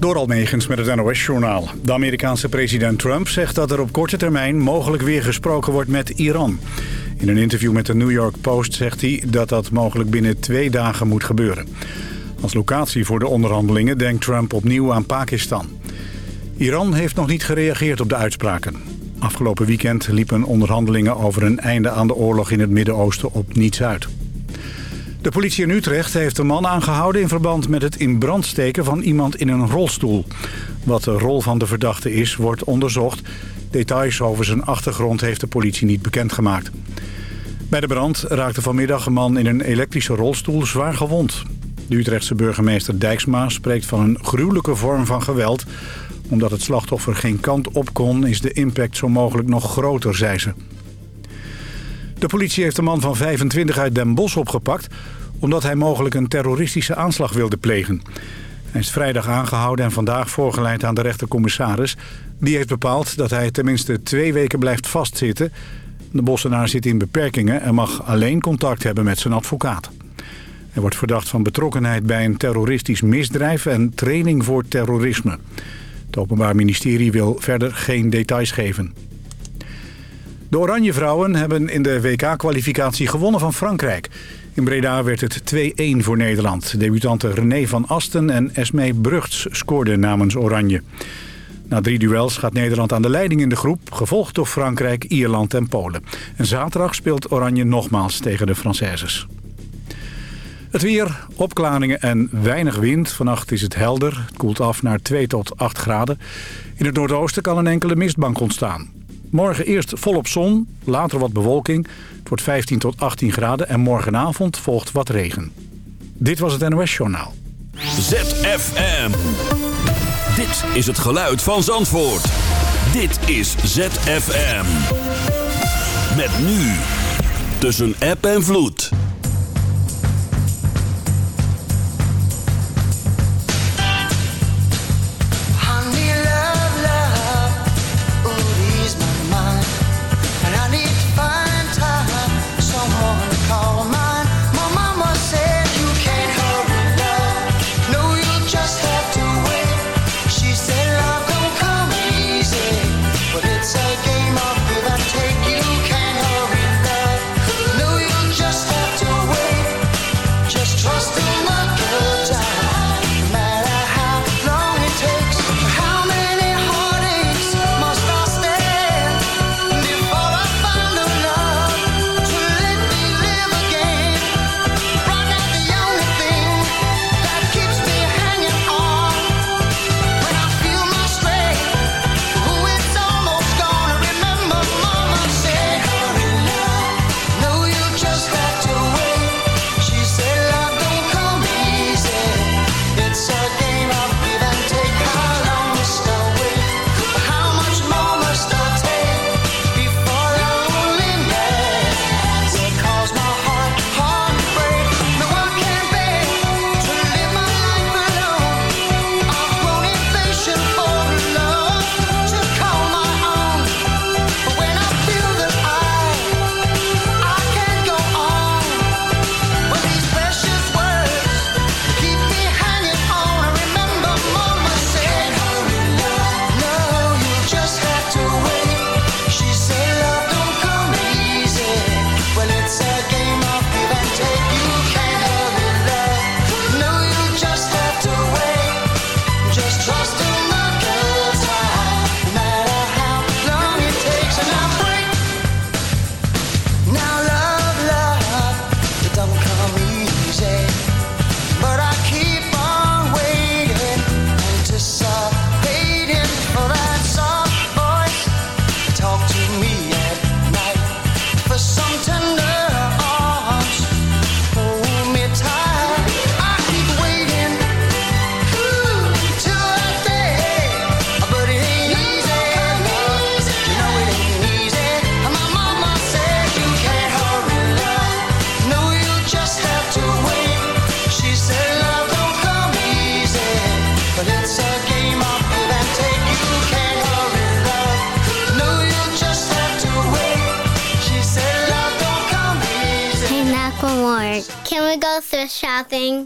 Door Almegens met het NOS-journaal. De Amerikaanse president Trump zegt dat er op korte termijn mogelijk weer gesproken wordt met Iran. In een interview met de New York Post zegt hij dat dat mogelijk binnen twee dagen moet gebeuren. Als locatie voor de onderhandelingen denkt Trump opnieuw aan Pakistan. Iran heeft nog niet gereageerd op de uitspraken. Afgelopen weekend liepen onderhandelingen over een einde aan de oorlog in het Midden-Oosten op niets uit. De politie in Utrecht heeft een man aangehouden in verband met het in brand steken van iemand in een rolstoel. Wat de rol van de verdachte is, wordt onderzocht. Details over zijn achtergrond heeft de politie niet bekendgemaakt. Bij de brand raakte vanmiddag een man in een elektrische rolstoel zwaar gewond. De Utrechtse burgemeester Dijksma spreekt van een gruwelijke vorm van geweld. Omdat het slachtoffer geen kant op kon, is de impact zo mogelijk nog groter, zei ze. De politie heeft een man van 25 uit Den Bosch opgepakt... omdat hij mogelijk een terroristische aanslag wilde plegen. Hij is vrijdag aangehouden en vandaag voorgeleid aan de rechtercommissaris. Die heeft bepaald dat hij tenminste twee weken blijft vastzitten. De Bossenaar zit in beperkingen en mag alleen contact hebben met zijn advocaat. Hij wordt verdacht van betrokkenheid bij een terroristisch misdrijf en training voor terrorisme. Het Openbaar Ministerie wil verder geen details geven. De Oranje Vrouwen hebben in de WK-kwalificatie gewonnen van Frankrijk. In Breda werd het 2-1 voor Nederland. Debutanten René van Asten en Esmee Brugts scoorden namens Oranje. Na drie duels gaat Nederland aan de leiding in de groep... gevolgd door Frankrijk, Ierland en Polen. En zaterdag speelt Oranje nogmaals tegen de Françaises. Het weer, opklaringen en weinig wind. Vannacht is het helder. Het koelt af naar 2 tot 8 graden. In het noordoosten kan een enkele mistbank ontstaan. Morgen eerst volop zon, later wat bewolking. Het wordt 15 tot 18 graden en morgenavond volgt wat regen. Dit was het NOS Journaal. ZFM. Dit is het geluid van Zandvoort. Dit is ZFM. Met nu. Tussen app en vloed.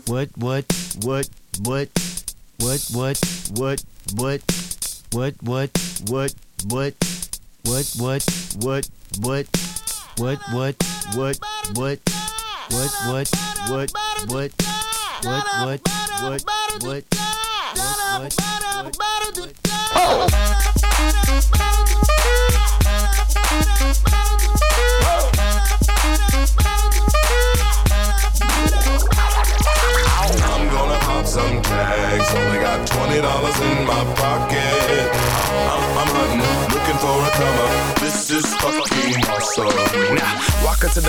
What, what?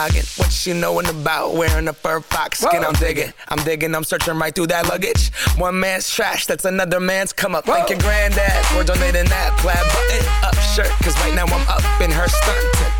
noggin? What she knowin' about wearing a fur fox skin? I'm digging, I'm digging, I'm searching right through that luggage. One man's trash, that's another man's come up. Thank your granddad for donating that plaid button up shirt. Cause right now I'm up in her stunt.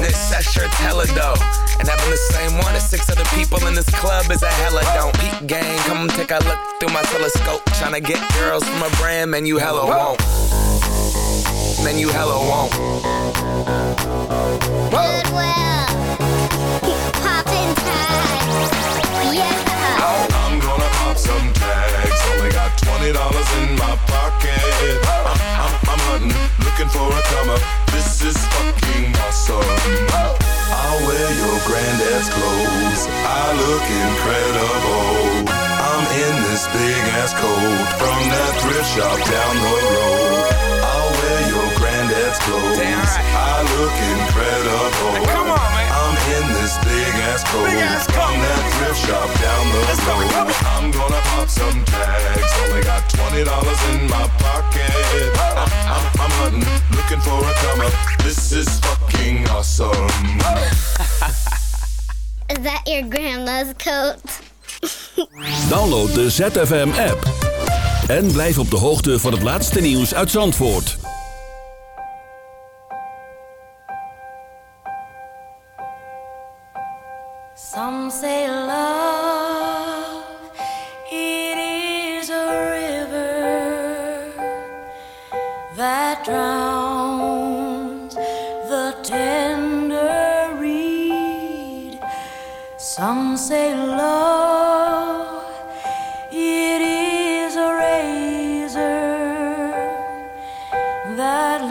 That shirt's hella dope. And having the same one as six other people in this club is a hella don't. Peep gang, come take a look through my telescope. Tryna get girls from a brand, man, you hella won't. Man, you hella won't. Goodwill. Poppin' tags. Yeah. I'm gonna pop some tags. Only got twenty dollars in my pocket. I'm, I'm, Looking for a come up. This is fucking awesome. I'll wear your granddad's clothes. I look incredible. I'm in this big ass coat from that thrift shop down the road. I'll wear your granddad's clothes. Damn right. I look incredible. Come on, man. I'm in this big ass coat. from that thrift shop down the Let's go, road. on. I'm gonna pop some tags. Only got twenty dollars in my pocket. I'm, I'm, I'm hunting, looking for a come up. This is fucking awesome. Is that your grandma's coat? Download de ZFM app. En blijf op de hoogte van het laatste nieuws uit Zandvoort. Some say love, it is a river that drowns the tender reed. Some say love, it is a razor that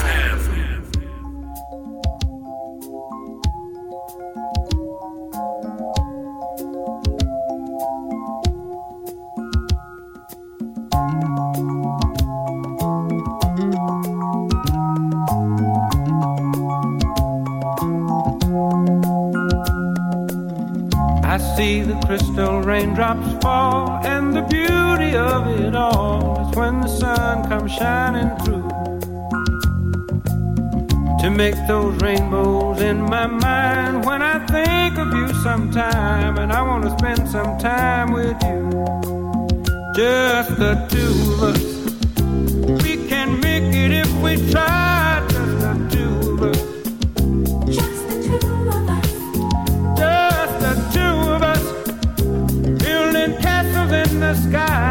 shining through to make those rainbows in my mind. When I think of you sometime and I want to spend some time with you. Just the two of us. We can make it if we try. Just the two of us. Just the two of us. Just the two of us. Building castles in the sky.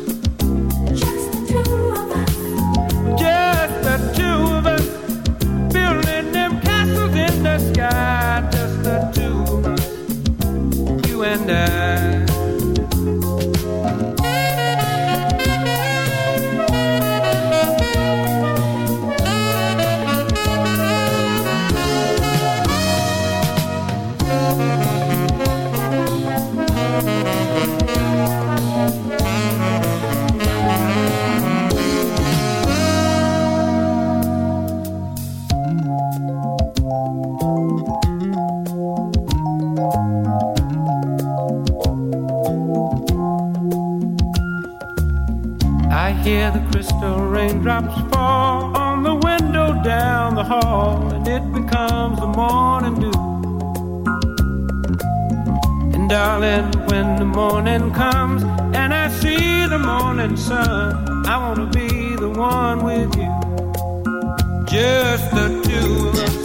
the sky, just the two of us, you and I. darling, when the morning comes and I see the morning sun, I wanna be the one with you, just the two of us.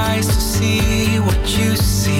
eyes to see what you see.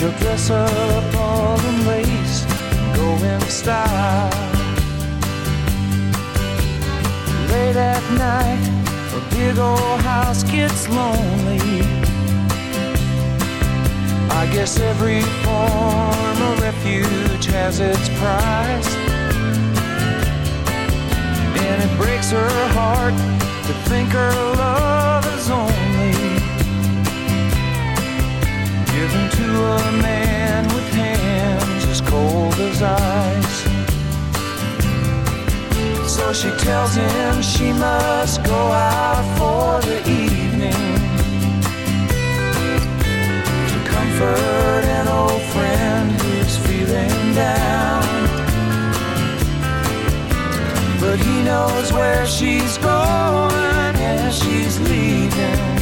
She'll dress up all in lace and go in style. Late at night, a big old house gets lonely. I guess every form of refuge has its price. And it breaks her heart to think her love is only given to a man with hands as cold as ice. So she tells him she must go out for the evening to comfort an old friend who's feeling down. But he knows where she's going and she's leaving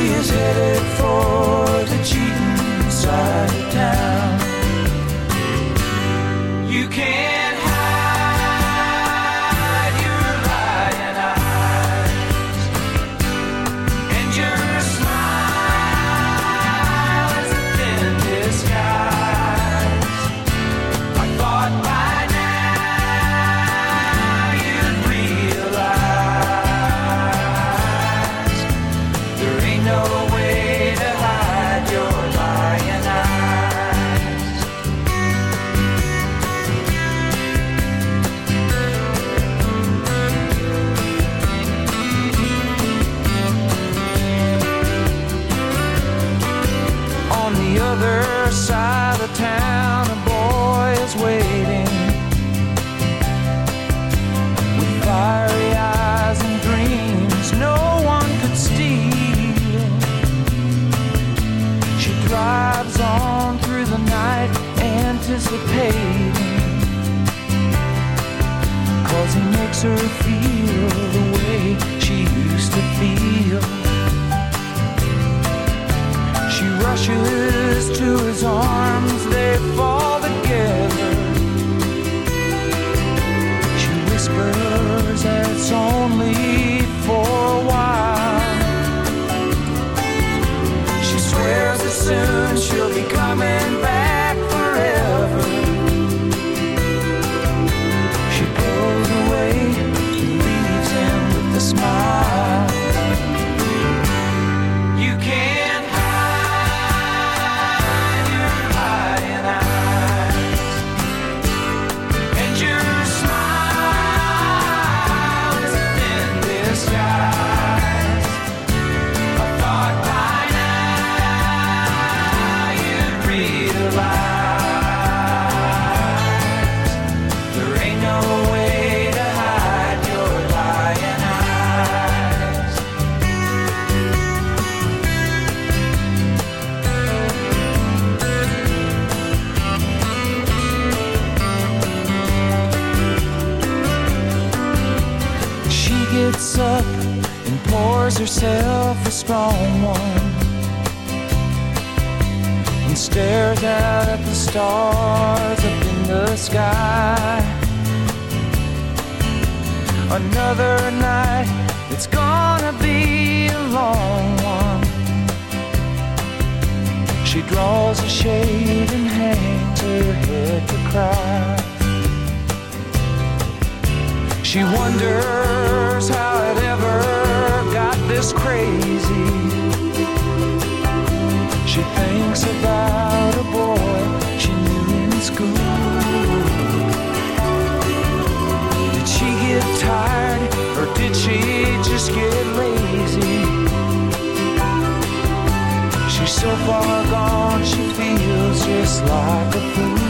is headed for the cheating side of town. You can't. stares out at the stars up in the sky. Another night, it's gonna be a long one. She draws a shade and hangs her head to cry. She wonders how it ever got this crazy. Thinks about a boy she knew in school. Did she get tired or did she just get lazy? She's so far gone, she feels just like a fool.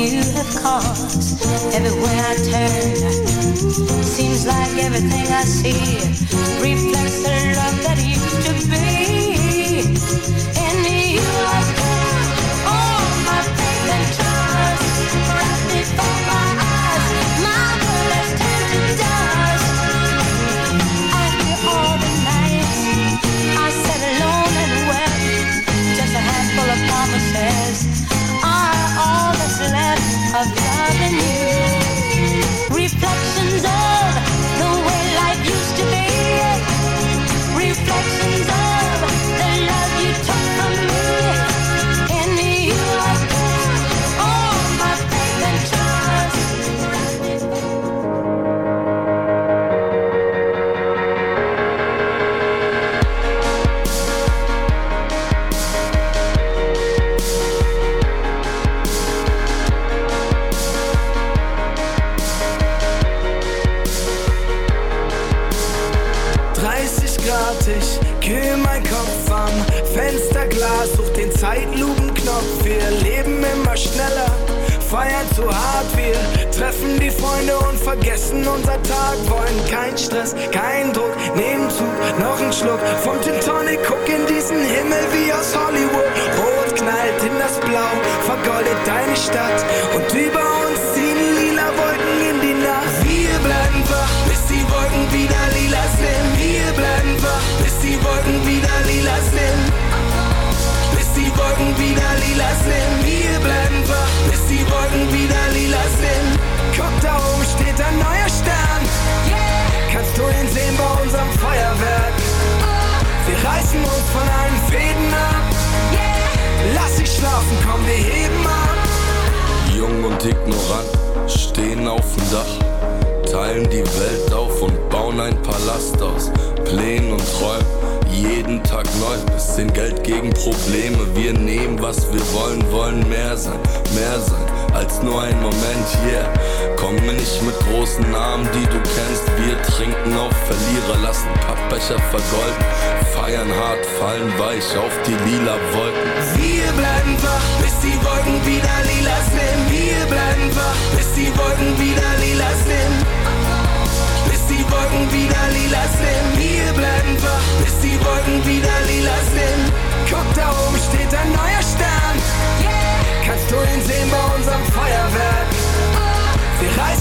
you have caused. Everywhere I turn, seems like everything I see reflects the love that used to be.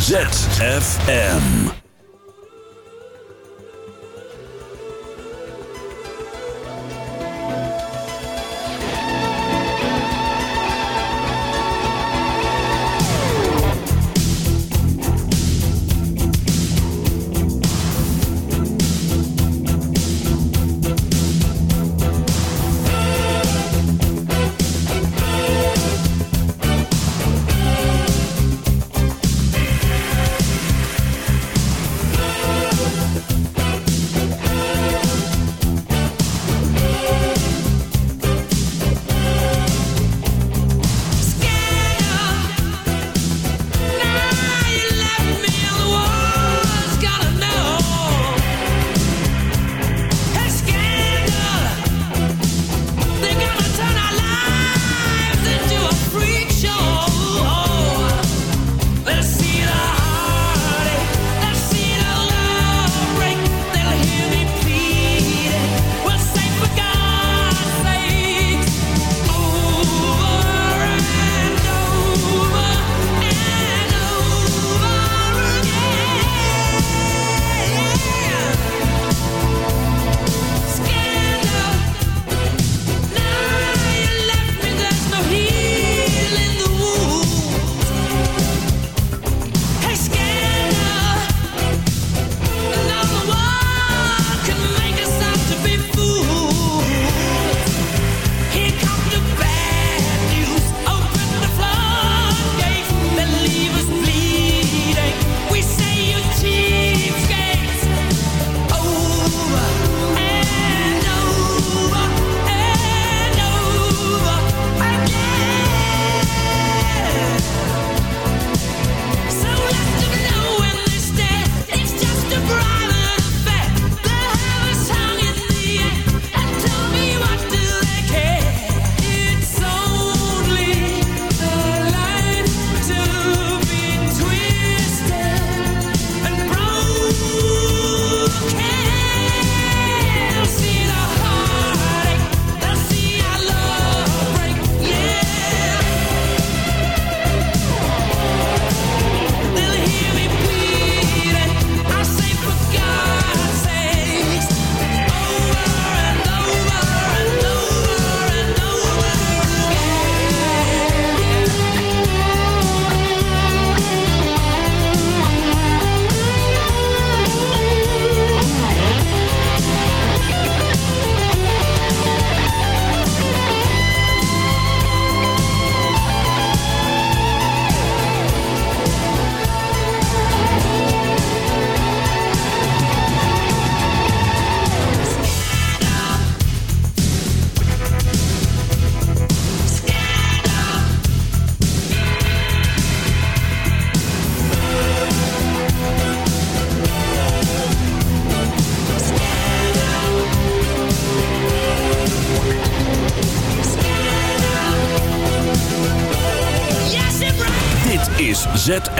ZFM.